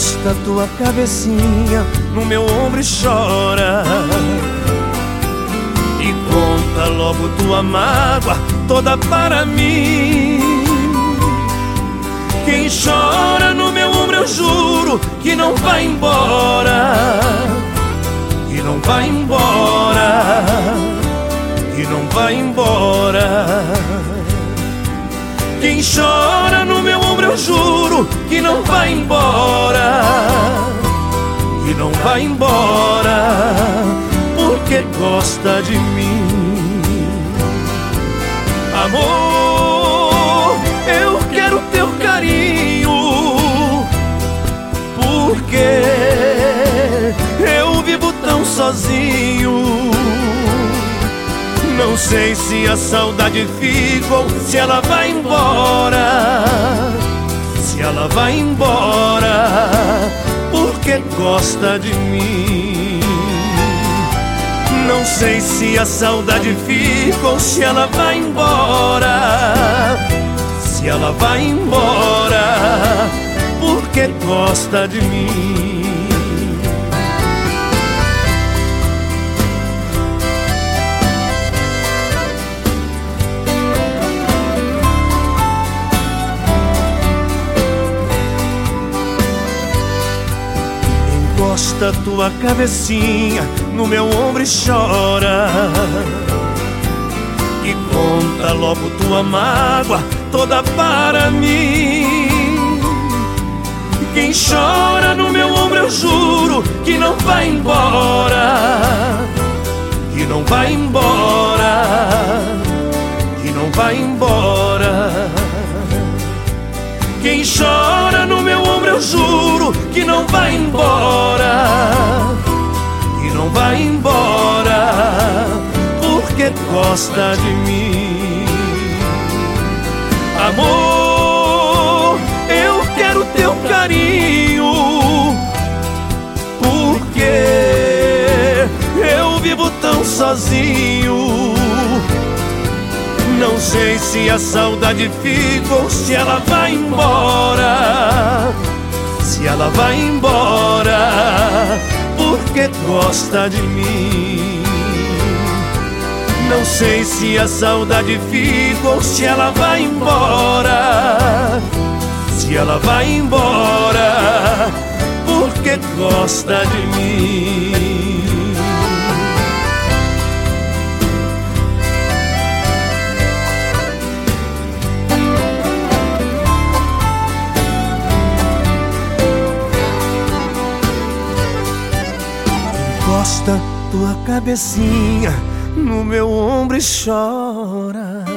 Encosta tua cabecinha no meu ombro e chora. E conta logo tua mágoa toda para mim. Quem chora no meu ombro eu juro que não vai embora. Que não vai embora. Que não vai embora. Quem chora no meu ombro eu juro que não vai embora Que não vai embora Porque gosta de mim. Amor, eu quero teu carinho Porque eu vivo tão sozinho. Não sei se a saudade fica ou se ela vai embora Se ela vai embora porque gosta de mim. Não sei se a saudade fica ou se ela vai embora. Se ela vai embora porque gosta de mim Encosta tua cabecinha no meu ombro e chora. E conta logo tua mágoa toda para mim. Quem chora no meu ombro eu juro que não vai embora. Que não vai embora. Que não vai embora. Quem chora no meu ombro eu juro que não vai embora Gosta de mim Amor, eu quero teu carinho Porque eu vivo tão sozinho não sei se a saudade fica ou se ela vai embora. Se ela vai embora, porque gosta de mim. Não sei se a saudade fica ou se ela vai embora. Se ela vai embora, porque gosta de mim. encosta tua cabecinha no meu ombro e chora.